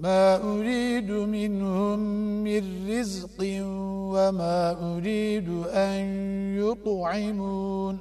ما أريد منهم من رزق وما أريد أن يطعمون.